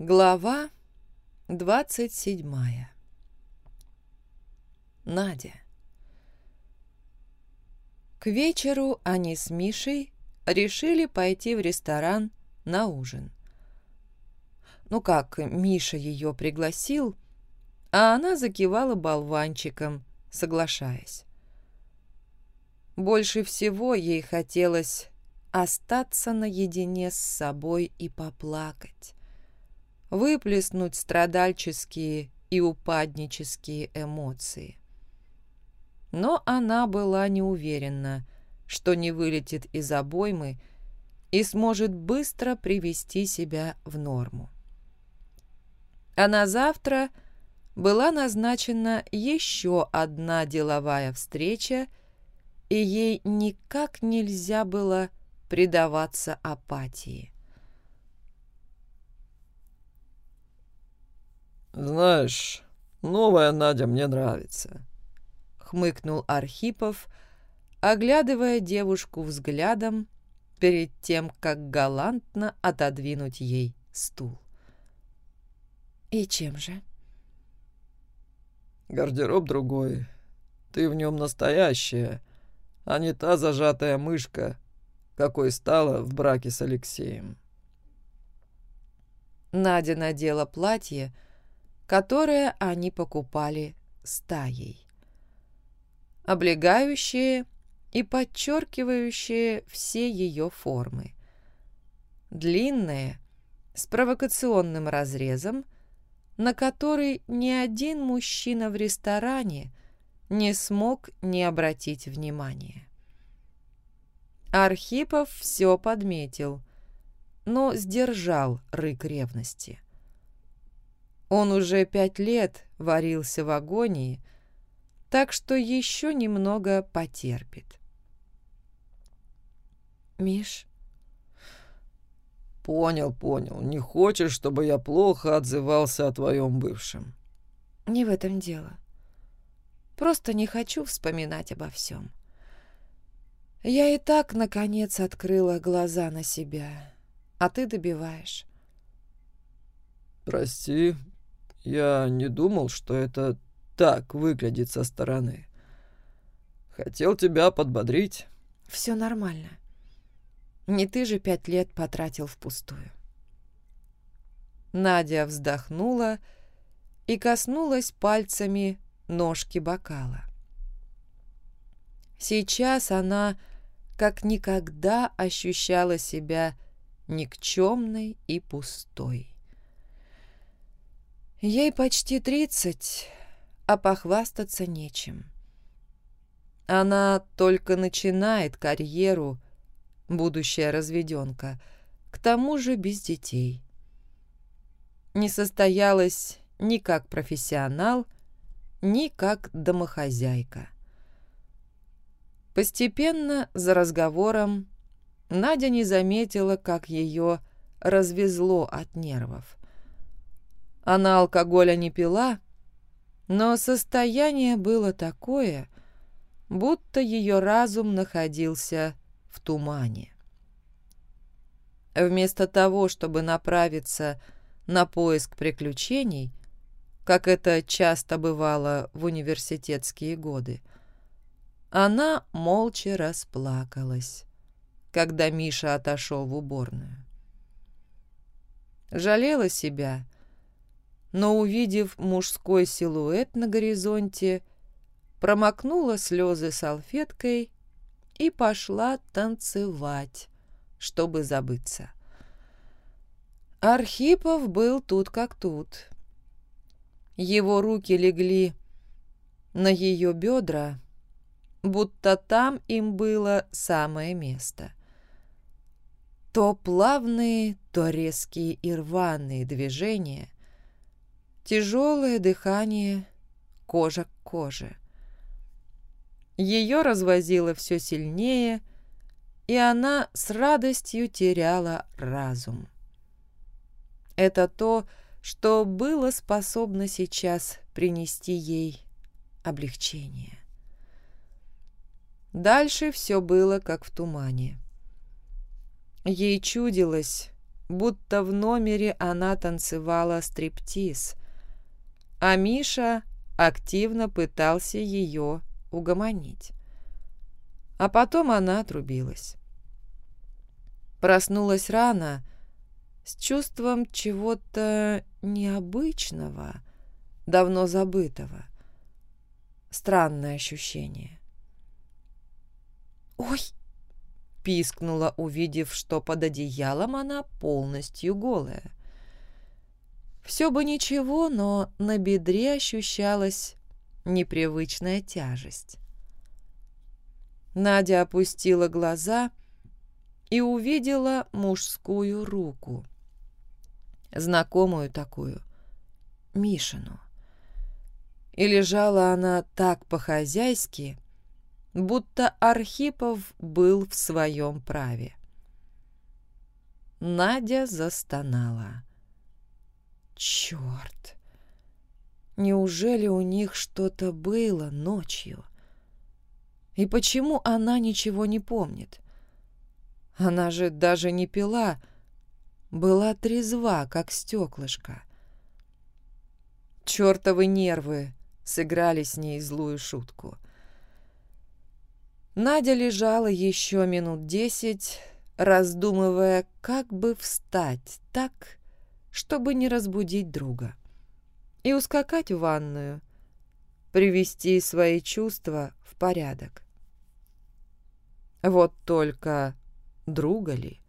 Глава двадцать седьмая. Надя. К вечеру они с Мишей решили пойти в ресторан на ужин. Ну как, Миша ее пригласил, а она закивала болванчиком, соглашаясь. Больше всего ей хотелось остаться наедине с собой и поплакать, выплеснуть страдальческие и упаднические эмоции. Но она была не уверена, что не вылетит из обоймы и сможет быстро привести себя в норму. А на завтра была назначена еще одна деловая встреча, и ей никак нельзя было предаваться апатии. «Знаешь, новая Надя мне нравится», — хмыкнул Архипов, оглядывая девушку взглядом перед тем, как галантно отодвинуть ей стул. «И чем же?» «Гардероб другой. Ты в нем настоящая, а не та зажатая мышка, какой стала в браке с Алексеем». Надя надела платье, которое они покупали стаей. Облегающее и подчеркивающее все ее формы. Длинное, с провокационным разрезом, на который ни один мужчина в ресторане не смог не обратить внимания. Архипов все подметил, но сдержал рык ревности. Он уже пять лет варился в агонии, так что еще немного потерпит. «Миш?» «Понял, понял. Не хочешь, чтобы я плохо отзывался о твоем бывшем?» «Не в этом дело. Просто не хочу вспоминать обо всем. Я и так, наконец, открыла глаза на себя, а ты добиваешь». «Прости, я не думал, что это так выглядит со стороны. Хотел тебя подбодрить». «Все нормально. Не ты же пять лет потратил впустую». Надя вздохнула и коснулась пальцами ножки бокала. Сейчас она как никогда ощущала себя никчемной и пустой. Ей почти тридцать, а похвастаться нечем. Она только начинает карьеру, будущая разведенка, к тому же без детей. Не состоялась ни как профессионал, ни как домохозяйка. Постепенно, за разговором, Надя не заметила, как ее развезло от нервов. Она алкоголя не пила, но состояние было такое, будто ее разум находился в тумане. Вместо того, чтобы направиться на поиск приключений, как это часто бывало в университетские годы, она молча расплакалась, когда Миша отошел в уборную. Жалела себя, но, увидев мужской силуэт на горизонте, промокнула слезы салфеткой и пошла танцевать, чтобы забыться. Архипов был тут как тут. Его руки легли на ее бедра, будто там им было самое место. То плавные, то резкие и рваные движения — Тяжелое дыхание, кожа к коже. Ее развозило все сильнее, и она с радостью теряла разум. Это то, что было способно сейчас принести ей облегчение. Дальше все было как в тумане. Ей чудилось, будто в номере она танцевала стриптиз, а Миша активно пытался ее угомонить. А потом она отрубилась. Проснулась рано, с чувством чего-то необычного, давно забытого. Странное ощущение. «Ой!» — пискнула, увидев, что под одеялом она полностью голая. Все бы ничего, но на бедре ощущалась непривычная тяжесть. Надя опустила глаза и увидела мужскую руку. Знакомую такую, Мишину. И лежала она так по-хозяйски, будто Архипов был в своем праве. Надя застонала. Черт! Неужели у них что-то было ночью? И почему она ничего не помнит? Она же даже не пила, была трезва, как стеклышко. Чертовы нервы сыграли с ней злую шутку. Надя лежала еще минут десять, раздумывая, как бы встать так, чтобы не разбудить друга, и ускакать в ванную, привести свои чувства в порядок. Вот только друга ли?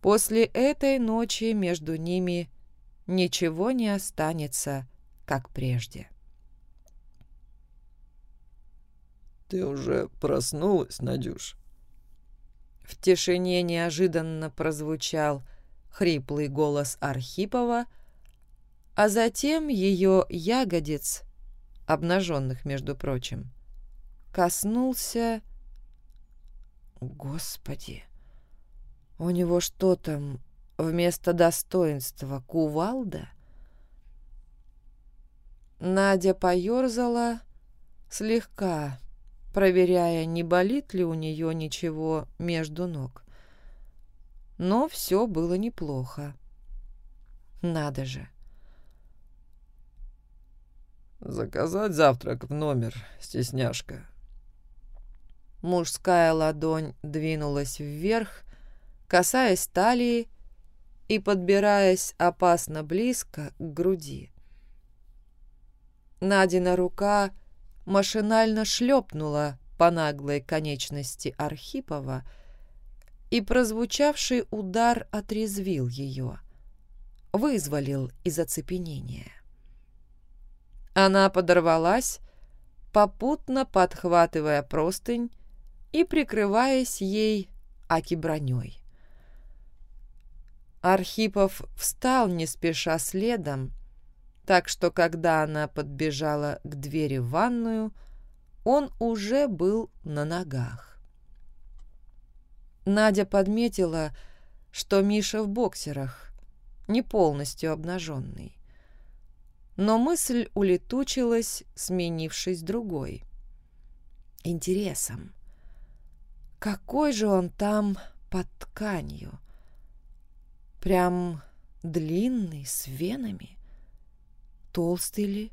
После этой ночи между ними ничего не останется, как прежде. «Ты уже проснулась, Надюш?» В тишине неожиданно прозвучал хриплый голос Архипова, а затем ее ягодиц, обнаженных, между прочим, коснулся... Господи! У него что там вместо достоинства кувалда? Надя поерзала слегка, проверяя, не болит ли у нее ничего между ног но все было неплохо. Надо же. «Заказать завтрак в номер, стесняшка». Мужская ладонь двинулась вверх, касаясь талии и подбираясь опасно близко к груди. Надина рука машинально шлепнула по наглой конечности Архипова, и прозвучавший удар отрезвил ее, вызволил из оцепенения. Она подорвалась, попутно подхватывая простынь и прикрываясь ей аки броней. Архипов встал не спеша следом, так что когда она подбежала к двери в ванную, он уже был на ногах. Надя подметила, что Миша в боксерах, не полностью обнаженный. Но мысль улетучилась, сменившись другой. Интересом. Какой же он там под тканью? Прям длинный, с венами? Толстый ли?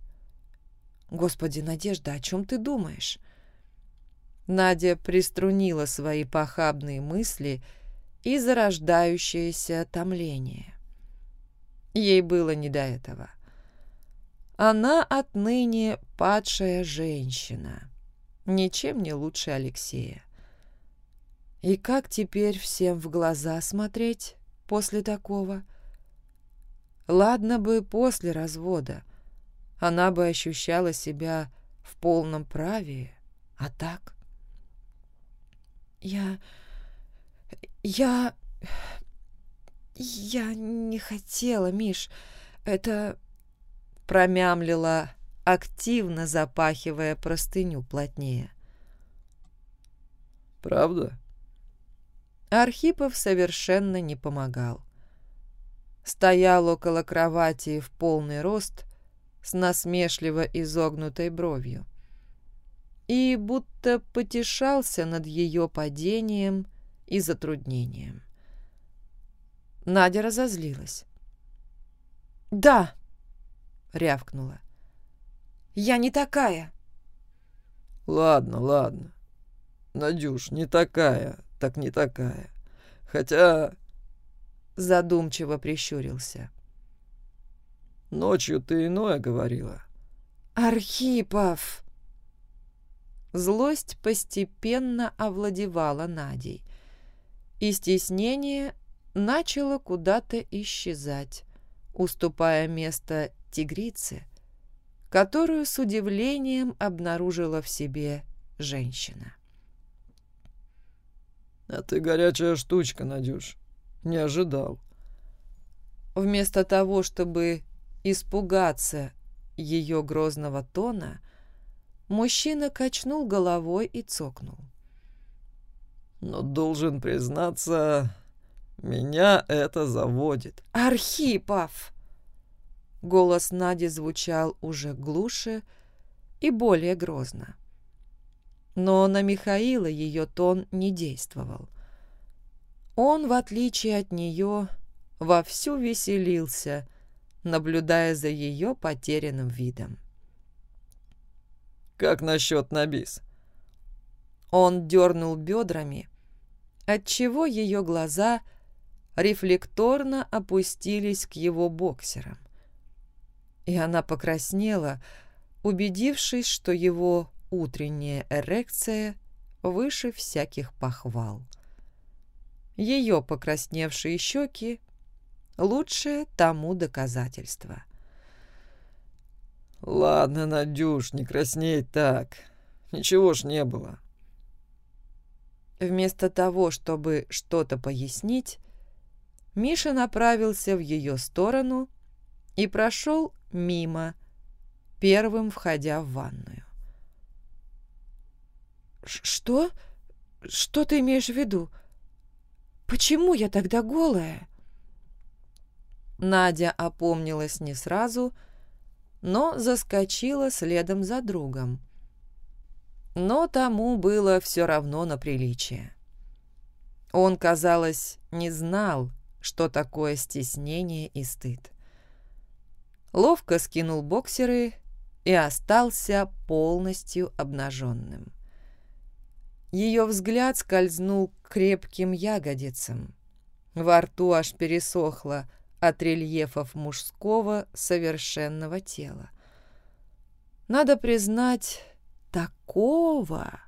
Господи, Надежда, о чем ты думаешь? Надя приструнила свои похабные мысли и зарождающееся томление. Ей было не до этого. Она отныне падшая женщина, ничем не лучше Алексея. И как теперь всем в глаза смотреть после такого? Ладно бы после развода. Она бы ощущала себя в полном праве, а так... «Я... я... я не хотела, Миш. Это...» промямлила, активно запахивая простыню плотнее. «Правда?» Архипов совершенно не помогал. Стоял около кровати в полный рост с насмешливо изогнутой бровью и будто потешался над ее падением и затруднением. Надя разозлилась. «Да!» — рявкнула. «Я не такая!» «Ладно, ладно. Надюш, не такая, так не такая. Хотя...» Задумчиво прищурился. «Ночью ты иное говорила». «Архипов!» Злость постепенно овладевала Надей, и стеснение начало куда-то исчезать, уступая место тигрице, которую с удивлением обнаружила в себе женщина. «А ты горячая штучка, Надюш. Не ожидал». Вместо того, чтобы испугаться ее грозного тона, мужчина качнул головой и цокнул. «Но должен признаться, меня это заводит». «Архипов!» Голос Нади звучал уже глуше и более грозно. Но на Михаила ее тон не действовал. Он, в отличие от нее, вовсю веселился, наблюдая за ее потерянным видом. «Как насчет набис?» Он дернул бедрами, отчего ее глаза рефлекторно опустились к его боксерам. И она покраснела, убедившись, что его утренняя эрекция выше всяких похвал. Ее покрасневшие щеки — лучшее тому доказательство. «Ладно, Надюш, не красней так. Ничего ж не было». Вместо того, чтобы что-то пояснить, Миша направился в ее сторону и прошел мимо, первым входя в ванную. «Что? Что ты имеешь в виду? Почему я тогда голая?» Надя опомнилась не сразу, но заскочила следом за другом. Но тому было все равно на приличие. Он, казалось, не знал, что такое стеснение и стыд. Ловко скинул боксеры и остался полностью обнаженным. Ее взгляд скользнул к крепким ягодицам. Во рту аж пересохло от рельефов мужского совершенного тела. Надо признать, такого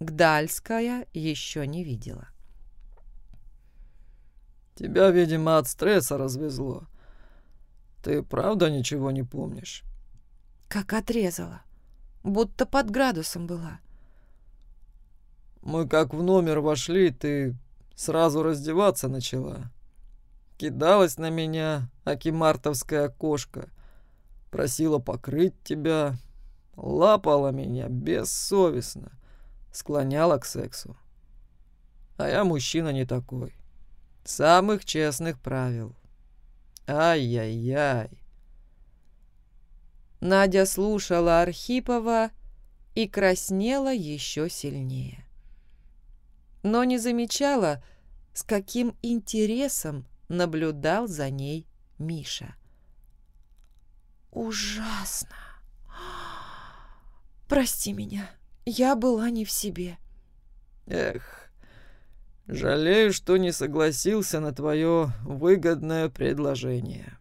Гдальская еще не видела. «Тебя, видимо, от стресса развезло. Ты правда ничего не помнишь?» «Как отрезала. Будто под градусом была. Мы как в номер вошли, ты сразу раздеваться начала. Кидалась на меня акимартовская кошка. Просила покрыть тебя. Лапала меня бессовестно. Склоняла к сексу. А я мужчина не такой. Самых честных правил. Ай-яй-яй. Надя слушала Архипова и краснела еще сильнее но не замечала, с каким интересом наблюдал за ней Миша. «Ужасно! Прости меня, я была не в себе». «Эх, жалею, что не согласился на твое выгодное предложение».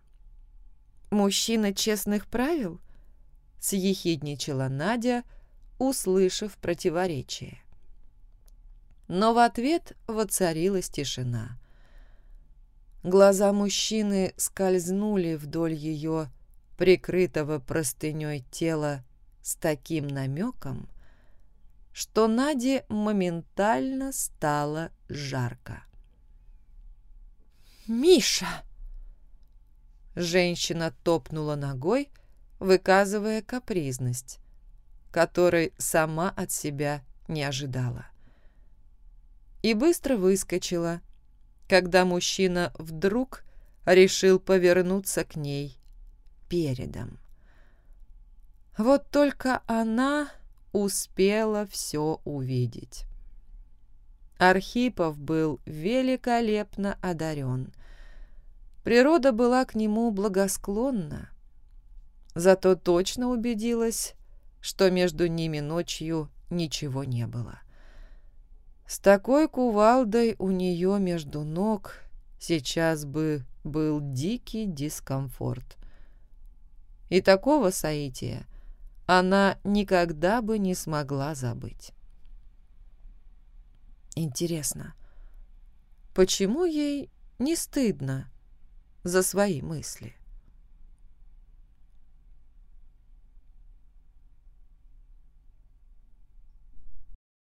«Мужчина честных правил?» — съехидничала Надя, услышав противоречие но в ответ воцарилась тишина. Глаза мужчины скользнули вдоль ее прикрытого простыней тела с таким намеком, что Наде моментально стало жарко. «Миша!» Женщина топнула ногой, выказывая капризность, которой сама от себя не ожидала и быстро выскочила, когда мужчина вдруг решил повернуться к ней передом. Вот только она успела все увидеть. Архипов был великолепно одарен. Природа была к нему благосклонна, зато точно убедилась, что между ними ночью ничего не было. С такой кувалдой у нее между ног сейчас бы был дикий дискомфорт. И такого соития она никогда бы не смогла забыть. Интересно, почему ей не стыдно за свои мысли?